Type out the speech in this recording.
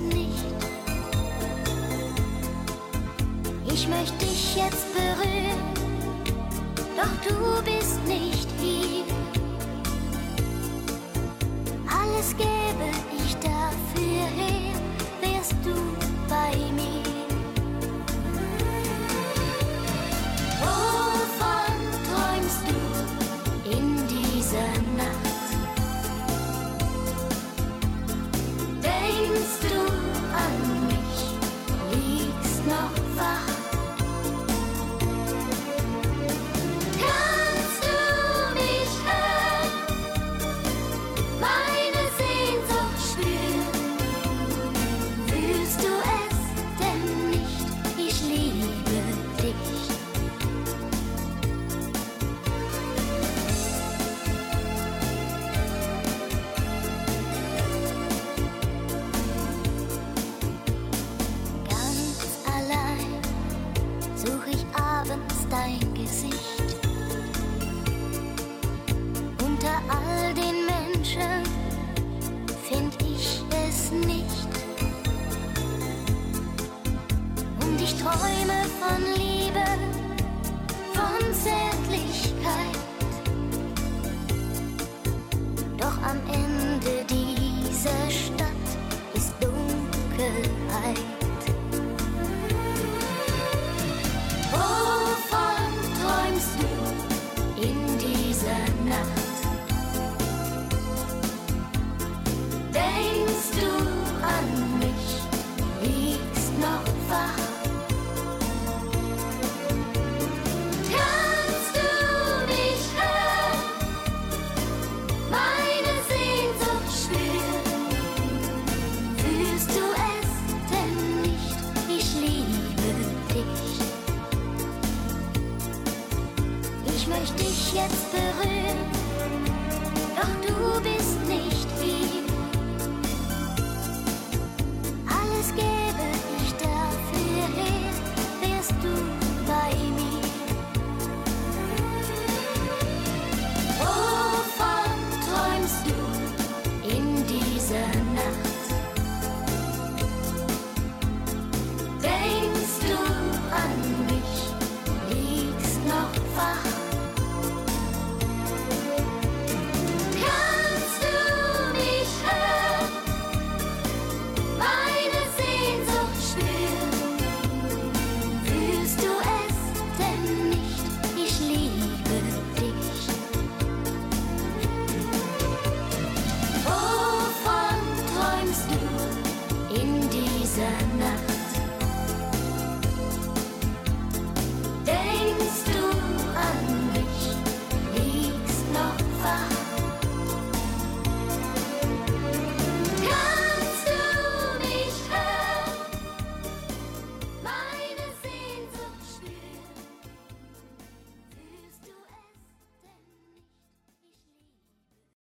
Nicht. Ich möchte dich jetzt berühren, doch du bist. things to. Gesicht. möchte ich jetzt berühren, doch du bist nicht wie